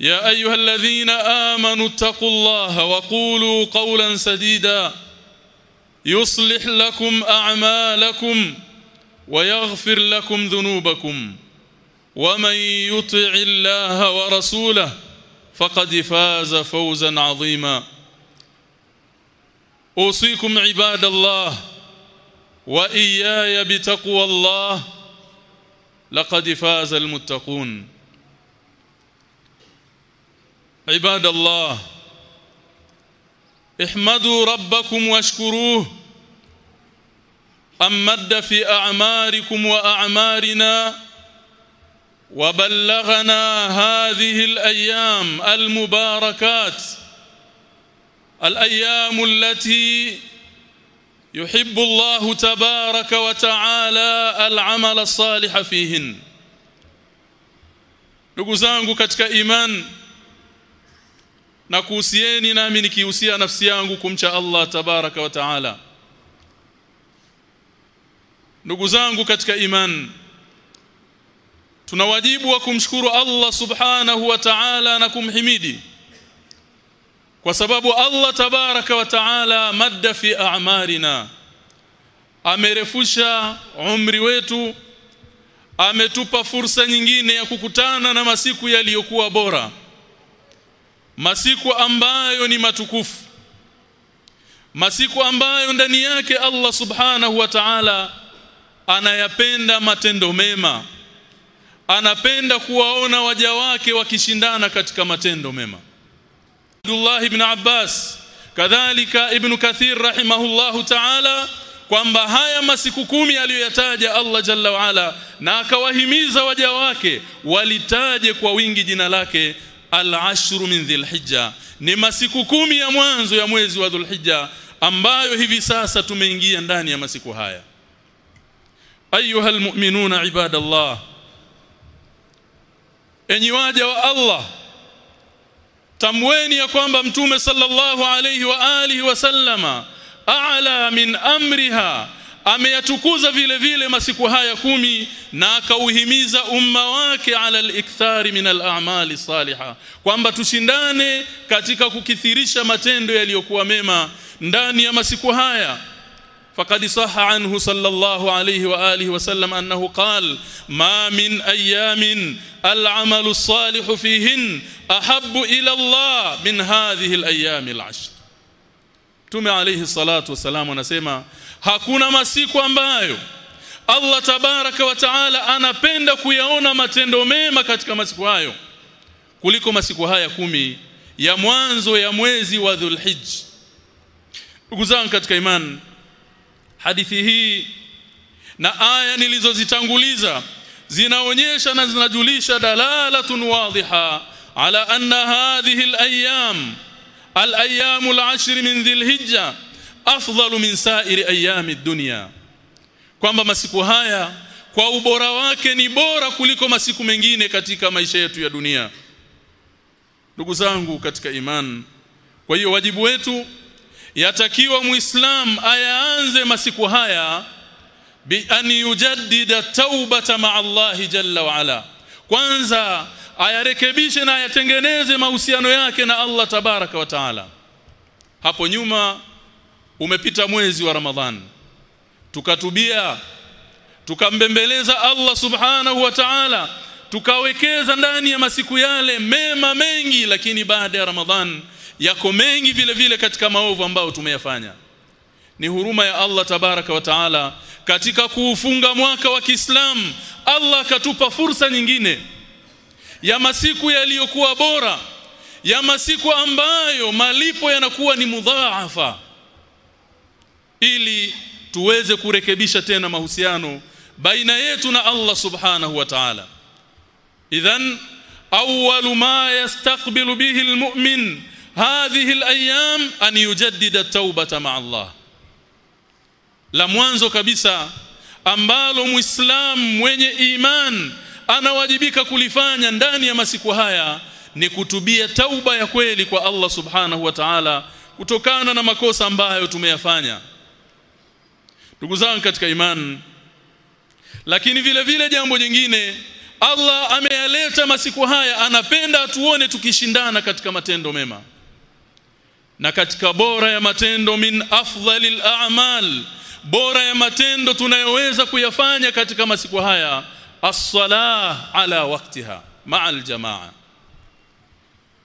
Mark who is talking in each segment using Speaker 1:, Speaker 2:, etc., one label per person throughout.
Speaker 1: يا أيها الذين آمنوا اتقوا الله وقولوا قولا سديدا يصلح لكم أعمالكم ويغفر لكم ذنوبكم ومن يطع الله ورسوله فقد فاز فوزا عظيما أوصيكم عباد الله وإياي بتقوى الله لقد فاز المتقون عباد الله احمدوا ربكم واشكروه. امد في أعماركم وأعمارنا وبلغنا هذه الأيام المباركات الأيام التي يحب الله تبارك وتعالى العمل الصالح فيهن. Ndugu zangu katika iman na kuhusieni nami nikihusia nafsi yangu kumcha Allah tabaraka wa taala. Ndugu zangu katika iman tuna wajibu wa kumshukuru Allah subhanahu wa ta'ala na kumhimidi. Kwa sababu Allah tabaraka wa taala madda fi a'marina amerefusha umri wetu ametupa fursa nyingine ya kukutana na masiku yaliyokuwa bora masiku ambayo ni matukufu. Masiku ambayo ndani yake Allah subhanahu wa ta'ala anayapenda matendo mema. Anapenda kuwaona waja wake wakishindana katika matendo mema. Abdullah ibn Abbas kadhalika ibn Kathir rahimahullahu ta'ala kwamba haya masiku kumi aliyoyataja Allah jalla waala na akawahimiza waja wake walitaje kwa wingi jina lake al-ashru min dhilhijja ni masiku kumi ya mwanzo ya mwezi wa dhulhijja ambayo hivi sasa tumeingia ndani ya masiku haya. Ayuha almu'minuna ibadallah. Enyi waja wa Allah tamweni ya kwamba mtume sallallahu alayhi wa alihi wasallama a'la min amriha ameyatukuza vile vile masiku haya kumi na akauhimiza umma wake ala al-ikthari min al-a'mali salihah kwamba tushindane katika kukithirisha matendo yaliyokuwa mema ndani ya masiku haya فقد صح عنه صلى الله عليه واله وسلم انه قال ما من أيام العمل الصالح فيهن احب إلى الله من هذه الأيام العشر Mtume alayhi salatu wasalam anasema hakuna masiku ambayo Allah tabaraka wa taala anapenda kuyaona matendo mema katika masiku hayo kuliko masiku haya kumi ya mwanzo ya mwezi wa Dhulhijj. Ndugu zangu katika imani hadithi hii na aya nilizozitanguliza zinaonyesha na zinajulisha dalalatun wadhiha ala anna hadhihi al-ayyam al-ayyam al-ashr min dhil-hijja afdalu min sa'iri ayami dunya. Kwamba masiku haya kwa ubora wake ni bora kuliko masiku mengine katika maisha yetu ya dunia. Ndugu zangu katika iman kwa hiyo wajibu wetu yatakiwa muislam ayaanze masiku haya bi an yujaddida taubata ma'a jalla wa ala. Kwanza ayarekebishe na ayatengeneze mahusiano yake na Allah tabaraka wa taala. Hapo nyuma umepita mwezi wa Ramadhan. Tukatubia tukambembeleza Allah subhanahu wa ta'ala tukawekeza ndani ya masiku yale mema mengi lakini baada ya Ramadhan yako mengi vile vile katika maovu ambayo tumeyafanya. Ni huruma ya Allah tabaraka wa taala katika kuufunga mwaka wa Kiislamu Allah akatupa fursa nyingine ya masiku yaliyokuwa bora ya masiku ambayo malipo yanakuwa ni mudhaafa ili tuweze kurekebisha tena mahusiano baina yetu na Allah subhanahu wa ta'ala. Idhan awwal ma yastaqbilu bihi almu'min hadhihi alayam an yujaddida at-taubata ma'a Allah. La mwanzo kabisa ambalo muislam mwenye iman anawajibika kulifanya ndani ya masiku haya ni kutubia tauba ya kweli kwa Allah subhanahu wa ta'ala kutokana na makosa ambayo tumeyafanya. Ndugu zangu katika imani lakini vile vile jambo jingine Allah ameyaleta masiku haya anapenda tuone tukishindana katika matendo mema. Na katika bora ya matendo min afdhalil a'mal bora ya matendo tunayoweza kuyafanya katika masiku haya as-salah ala waktiha ma'al jamaa.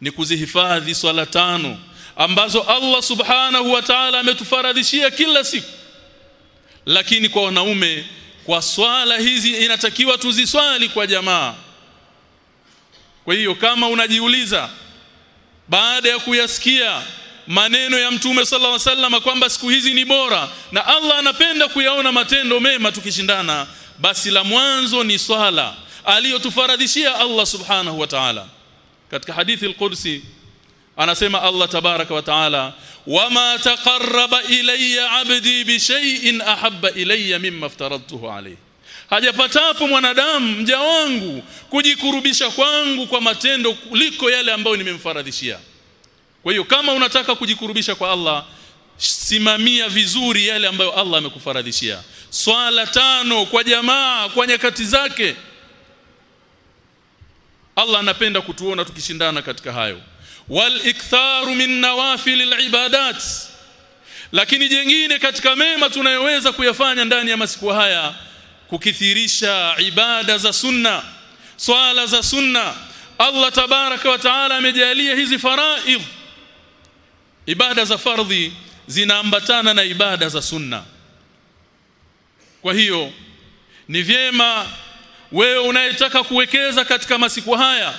Speaker 1: Ni kuzihifadhi swala tano ambazo Allah subhanahu wa ta'ala ametufaradhishia kila siku. Lakini kwa wanaume kwa swala hizi inatakiwa tuziswali kwa jamaa. Kwa hiyo kama unajiuliza baada ya kuyasikia maneno ya mtume sallallahu alaihi wasallam kwamba siku hizi ni bora na Allah anapenda kuyaona matendo mema tukishindana basi la mwanzo ni swala aliyotufaradhishia Allah subhanahu wa ta'ala. Katika hadithi al-Qudsi anasema Allah tabaraka wa taala wama taqarraba ilayya 'abdi bi shay'in ahabba ilayya mimma aftaradtuhu alayhi hajapatapo mwanadamu mja wangu kujikurubisha kwangu kwa matendo kuliko yale ambayo nimemfaradhishia. Kwa hiyo kama unataka kujikurubisha kwa Allah simamia vizuri yale ambayo Allah amekufaradhishia swala tano kwa jamaa kwa nyakati zake. Allah anapenda kutuona tukishindana katika hayo. Wal iktharu min nawafil ibadat. Lakini jengine katika mema tunayoweza kuyafanya ndani ya masiku haya kukithirisha ibada za sunna swala za sunna. Allah tabaraka wa taala amejalia hizi faraidh. Ibada za fardhi zinaambatana na ibada za sunna kwa hiyo ni vyema wewe unayetaka kuwekeza katika masiku haya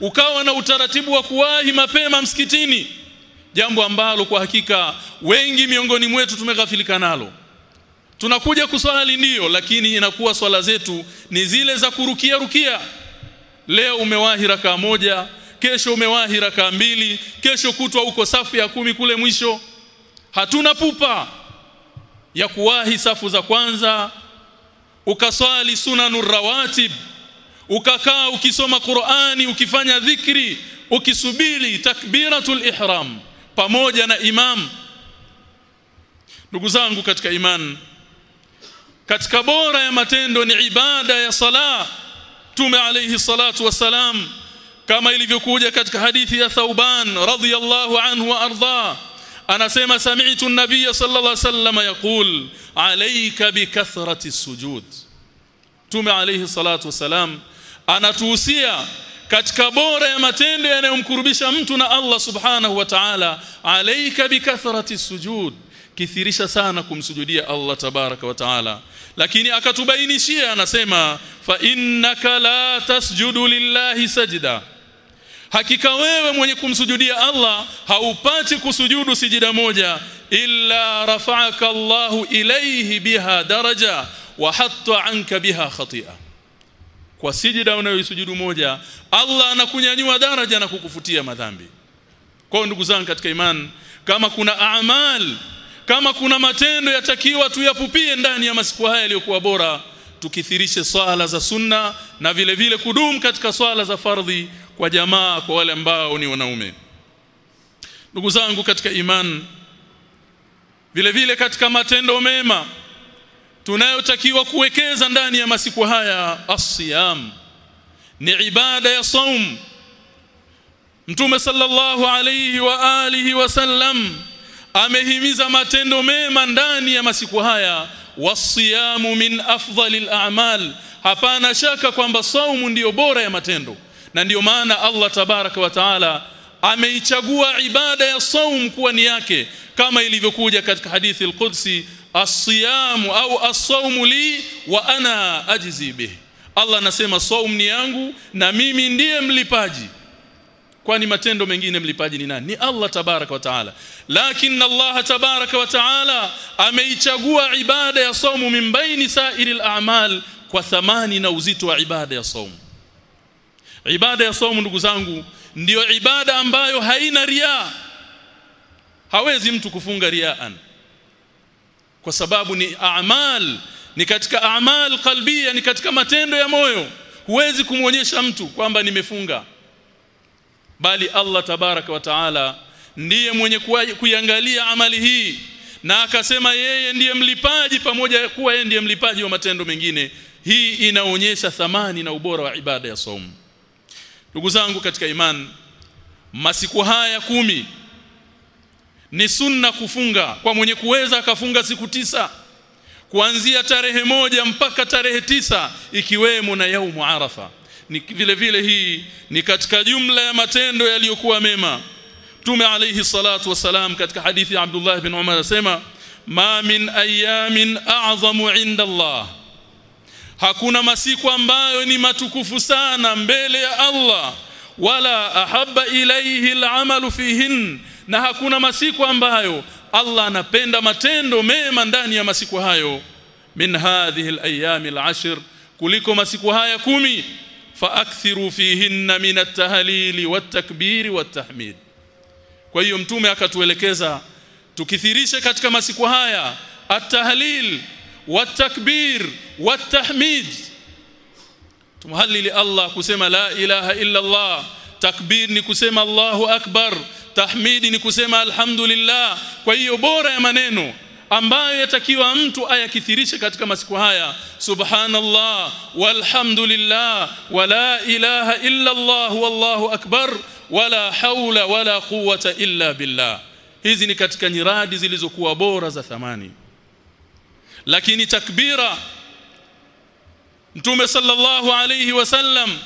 Speaker 1: ukawa na utaratibu wa kuwahi mapema msikitini jambo ambalo kwa hakika wengi miongoni mwetu tumeghafilika nalo. Tunakuja kuswali ndio lakini inakuwa swala zetu ni zile za kurukia rukia. Leo umewahi rakaa moja kesho umewahi rakaa mbili kesho kutwa uko safu ya kumi kule mwisho. Hatuna pupa ya kuwahi safu za kwanza ukaswali sunanur rawatib ukakaa ukisoma Qur'ani ukifanya dhikri ukisubiri takbiratul ihram pamoja na imam. Ndugu zangu katika iman katika bora ya matendo ni ibada ya sala tume alayhi salatu wasalam kama ilivyokuja katika hadithi ya Thauban radhiyallahu anhu wa arda anasema sami'tu an-nabiy sallallahu alayhi wasallam yaqul alayka bikathrati sujud tume alayhi salatu wasalam anatuhusia katika bora ya matendo yanayomkurubisha mtu na Allah subhanahu wa ta'ala alayka bikathrati sujud kithirisha sana kumsujudia Allah tabaraka wa taala. Lakini akatubainishia anasema fa innaka la tasjudu lillahi sajda hakika wewe mwenye kumsujudia Allah haupati kusujudu sijida moja. Illa rafa'aka Allahu ilayhi biha daraja wa hatta anka biha khati'a. Kwa sijida unayoisujudu moja Allah anakunyanyua daraja na kukufutia madhambi. Kwa ndugu zangu katika imani kama kuna a'mal kama kuna matendo yatakiwa tuyapupie ndani ya masiku haya yaliyokuwa bora tukithirishe swala za sunna na vile vile kudumu katika swala za fardhi kwa jamaa kwa wale ambao ni wanaume. Ndugu zangu katika iman vile vile katika matendo mema tunayotakiwa kuwekeza ndani ya masiku haya asiyam ni ibada ya saum. Mtume sallallahu alayhi wa alihi wasallam amehimiza matendo mema ndani ya masiku haya wasiyamu min afdhalil a'mal. Hapana shaka kwamba saumu ndiyo bora ya matendo. Na ndiyo maana Allah tabaraka wa taala ameichagua ibada ya saum kuwa ni yake kama ilivyokuja katika hadithi al-Qudsi au as-sawmu li wa ana ajzi bih Allah anasema saum ni yangu na mimi ndiye mlipaji kwani matendo mengine mlipaji ni nani? Ni Allah tabaraka wa taala. Lakini Allah tabaraka wa taala ameichagua ibada ya saumu mimbaini sairil a'mal kwa thamani na uzito wa ibada ya saumu. Ibada ya saumu ndugu zangu ndiyo ibada ambayo haina ria hawezi mtu kufunga riaan. Kwa sababu ni a'mal ni katika a'mal qalbia ni katika matendo ya moyo. Huwezi kumwonyesha mtu kwamba nimefunga bali Allah tabaraka wa taala ndiye mwenye kuiangalia amali hii na akasema yeye ndiye mlipaji pamoja kuwa yeye ndiye mlipaji wa matendo mengine. Hii inaonyesha thamani na ubora wa ibada ya saumu ndugu zangu katika imani masiku haya kumi ni sunna kufunga kwa mwenye kuweza akafunga siku tisa kuanzia tarehe moja mpaka tarehe tisa ikiwemo na yaumu arafa ni vile vile hii ni katika jumla ya matendo yaliyokuwa mema. Mtume alayhi salatu wasalam katika hadithi ya Abdullah bin Umar anasema ma min ayamin a'zamu inda Allah hakuna masiku ambayo ni matukufu sana mbele ya Allah wala ahabba ilayhi al'amalu fihin. Na hakuna masiku ambayo Allah anapenda matendo mema ndani ya masiku hayo. Min hadhihi al-ayami al-ashr kuliko masiku haya kumi faakthiru fihinna min at-tahlili wat-takbiri wat-tahmid. Kwa hiyo mtume akatuelekeza tukithirishe katika masiku haya at-tahlil wat-takbir wat-tahmid. Tumhalili Allah kusema la ilaha illa Allah takbir ni kusema Allahu akbar tahmidi ni kusema alhamdulillah. Kwa hiyo bora ya maneno ambayo yatakiwa mtu ayakithirishe katika masiku haya. Subhanallah walhamdulillah wala ilaha illa Allah wallahu akbar wala haula wala quwwata illa billah. Hizi ni katika nyiradi zilizokuwa bora za thamani. Lakini takbira Mtume sallallahu alayhi wasallam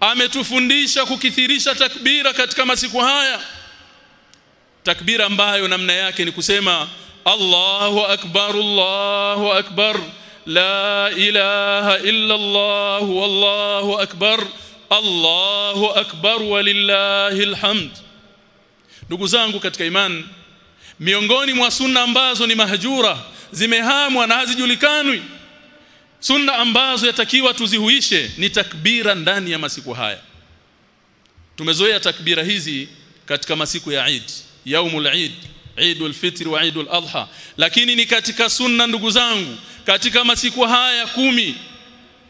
Speaker 1: ametufundisha kukithirisha takbira katika masiku haya. Takbira ambayo namna yake ni kusema Allahu akbar Allahu akbar. La ilaha illa Allah wallahu akbar. Allahu akbar ولله الحمد ndugu zangu katika imani miongoni mwa sunna ambazo ni mahjura zimehamwa na hazijulikanwi. Sunna ambazo yatakiwa tuzihuishe ni takbira ndani ya masiku haya. Tumezoea takbira hizi katika masiku ya Eid yaumul Eid Eidul Fitr wa Eidul Adha. Lakini ni katika sunna ndugu zangu katika masiku haya kumi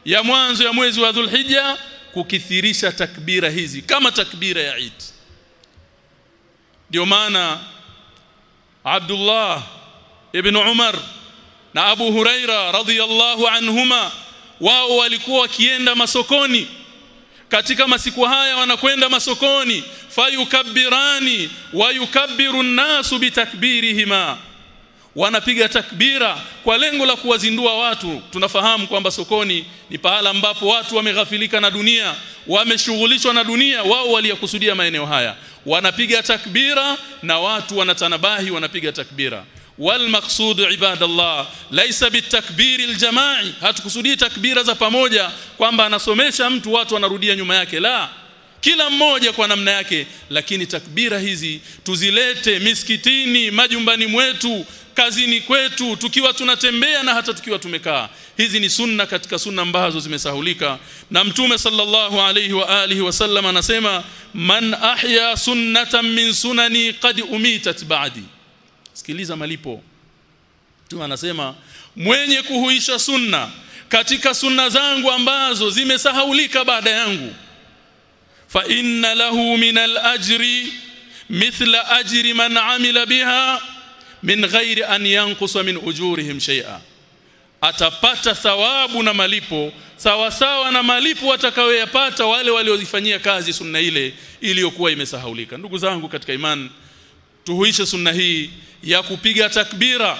Speaker 1: ya mwanzo ya mwezi wa Dhulhijja kukithirisha takbira hizi kama takbira ya Eid. Ndio maana Abdullah ibn Umar na Abu Huraira radhiyallahu anhuma wao walikuwa wakienda masokoni katika masiku haya wanakwenda masokoni fayukabbirani wayukabbiru nnasu bitakbirihima. Wanapiga takbira kwa lengo la kuwazindua watu. Tunafahamu kwamba sokoni ni pahala ambapo watu wameghafilika na dunia wameshughulishwa na dunia wao waliyakusudia maeneo haya. Wanapiga takbira na watu wanatanabahi wanapiga takbira والمقصود عباد الله ليس بالتكبير الجماعي hatukusudii takbira za pamoja kwamba anasomesha mtu watu wanarudia nyuma yake la kila mmoja kwa namna yake lakini takbira hizi tuzilete misikitini majumbani mwetu kazini kwetu tukiwa tunatembea na hata tukiwa tumekaa hizi ni sunna katika sunna ambazo zimesahulika na mtume sallallahu alayhi wa alihi wasallam anasema man ahya sunnatan min sunani qad umitat ba'di sikiliza malipo. Tu anasema mwenye kuhuisha sunna katika sunna zangu ambazo zimesahaulika baada yangu fa inna lahu min al-ajri mithla ajri man amila biha min ghairi an yanqusa min ujurihim shay'a. Atapata thawabu na malipo sawa sawa na malipo watakayoyapata wale waliozifanyia kazi sunna ile iliyokuwa imesahaulika. Ndugu zangu katika imani tuhuishe sunna hii ya kupiga takbira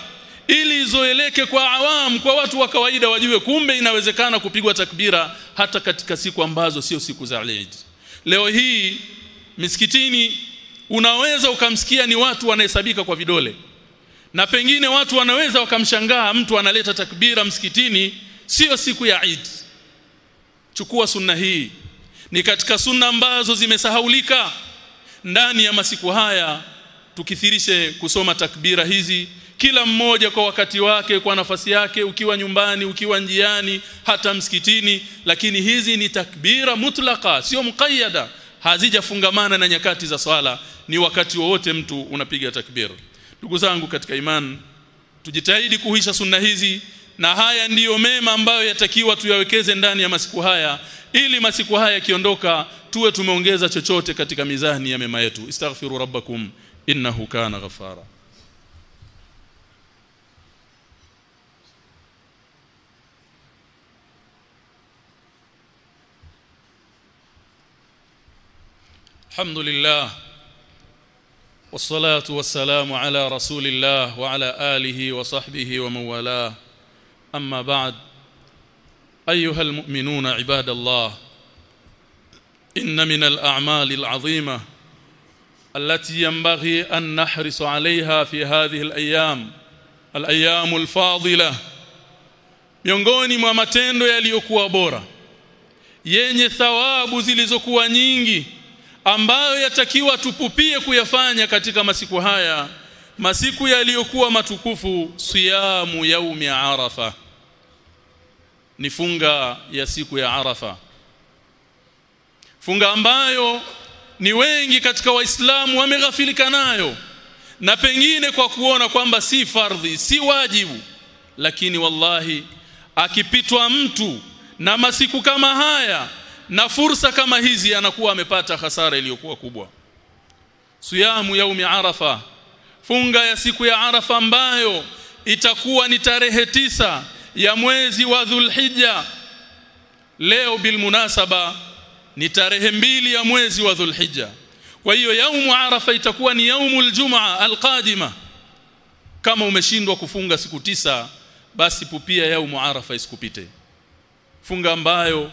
Speaker 1: ili izoeleke kwa awam kwa watu wa kawaida wajue kumbe inawezekana kupigwa takbira hata katika siku ambazo sio siku za Eid. Leo hii misikitini unaweza ukamsikia ni watu wanahesabika kwa vidole. Na pengine watu wanaweza wakamshangaa mtu analeta takbira msikitini sio siku ya Eid. Chukua sunna hii. Ni katika sunna ambazo zimesahaulika ndani ya masiku haya tukithirishe kusoma takbira hizi kila mmoja kwa wakati wake kwa nafasi yake ukiwa nyumbani ukiwa njiani hata msikitini. Lakini hizi ni takbira mutlaka sio muqayyada. Hazijafungamana na nyakati za swala. Ni wakati wowote mtu unapiga takbira. Ndugu zangu katika imani tujitahidi kuhisha sunna hizi na haya ndiyo mema ambayo yatakiwa tuyawekeze ndani ya masiku haya ili masiku haya yakiondoka tuwe tumeongeza chochote katika mizani ya mema yetu istaghfiru rabbakum innahu kana ghafara الحمد لله والصلاة والسلام على رسول الله وعلى آله وصحبه ومن والاه أما بعد أيها المؤمنون عباد الله إن من الأعمال العظيمة التي ينبغي أن نحرص عليها في هذه الأيام الأيام الفاضلة miongoni mwa matendo yaliyokuwa bora yenye thawabu zilizokuwa nyingi ambayo yatakiwa tupupie kuyafanya katika masiku haya masiku yaliyokuwa matukufu siyamu yaumi arafa ni funga ya siku ya arafa. Funga ambayo ni wengi katika waislamu wameghafilika nayo. Na pengine kwa kuona kwamba si fardhi si wajibu. Lakini wallahi akipitwa mtu na masiku kama haya na fursa kama hizi anakuwa amepata hasara iliyokuwa kubwa. Siyamu yaumi arafa. Funga ya siku ya arafa ambayo itakuwa ni tarehe tisa ya mwezi wa dhulhijja leo bilmunasaba ni tarehe mbili ya mwezi wa dhulhijja kwa hiyo yaumu arafa itakuwa ni yaumul jumaa alqadima kama umeshindwa kufunga siku tisa basi pupia yaumu arafa isikupite funga ambayo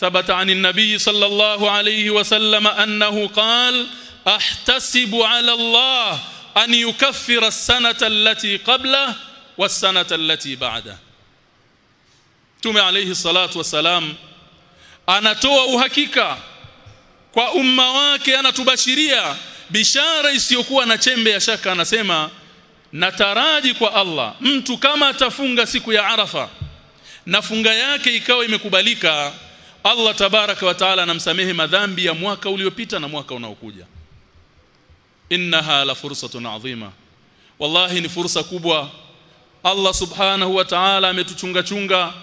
Speaker 1: ثبت عن النبي صلى الله عليه وسلم أنه قال أحتسب على الله أن يكفر السنة التي قبله wasanata allati ba'da Mtume alayhi salatu wasalam anatoa uhakika kwa umma wake anatubashiria bishara isiyokuwa na chembe ya shaka anasema nataraji kwa Allah mtu kama atafunga siku ya Arafa na funga yake ikawa imekubalika Allah tabaraka wa taala anamsamehe madhambi ya mwaka uliopita na mwaka unaokuja. Innaha la fursatun azima. Wallahi ni fursa kubwa Allah subhanahu wa ta'ala ametuchunga chunga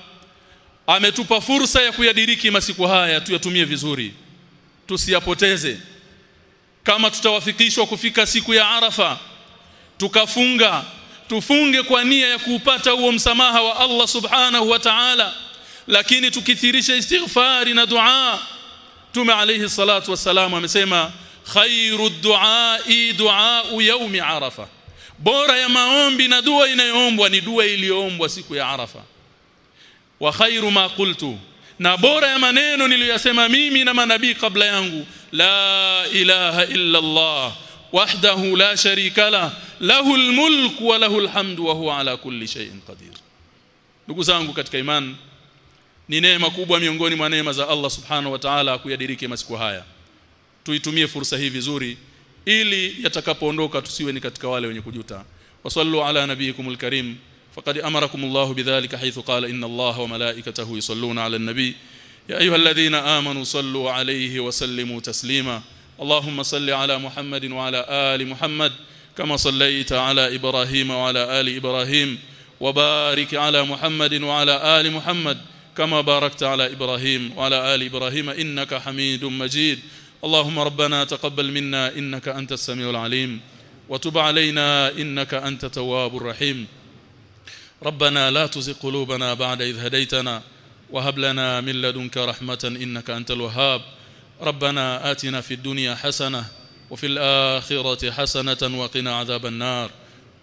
Speaker 1: ametupa fursa ya kuyadiriki masiku haya tuyatumie vizuri tusiyapoteze. Kama tutawafikishwa kufika siku ya Arafa tukafunga tufunge kwa nia ya kuupata huo msamaha wa Allah subhanahu wa ta'ala lakini tukithirisha istighfari na dua. Tume alayhi salatu wassalam amesema khairu dua yaumi arafa bora ya maombi na dua inayoombwa ni dua iliyoombwa siku ya arafa. Wa khairu ma qultu. Na bora ya maneno niliyosema mimi na manabii kabla yangu. La ilaha illa Allah wahdahu la sharika la lahul mulku wa lahul hamdu wa huwa ala kulli shay'in qadir. Ndugu zangu katika imani ni neema kubwa miongoni mwa neema za Allah subhanahu wa ta'ala kuyadiriki masiku haya. Tuitumie fursa hii vizuri ili yatakapoondoka tusiwe ni katika wale wenye kujuta wasallu ala nabiyikumul karim faqad amarakum Allah bidhalika haythu qala inna Allah wa malaikatahu yusalluna ala an-nabi ya ayyuhalladhina amanu sallu alayhi wa sallimu taslima اللهم صل على محمد وعلى آل محمد كما صليت على إبراهيم وعلى آل إبراهيم وبارك على محمد وعلى آل محمد كما باركت على إبراهيم وعلى آل إبراهيم إنك حميد مجيد اللهم ربنا تقبل منا إنك أنت السميع العليم وتب علينا إنك أنت تواب الرحيم. ربنا لا تزغ قلوبنا بعد إذ هديتنا وهب لنا من لدنك رحمة إنك أنت الوهاب. ربنا آتنا في الدنيا حسنة وفي الآخرة حسنة وقنا عذاب النار.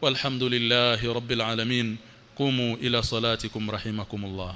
Speaker 1: والحمد لله رب العالمين. قوموا إلى صلاتكم رحمكم الله.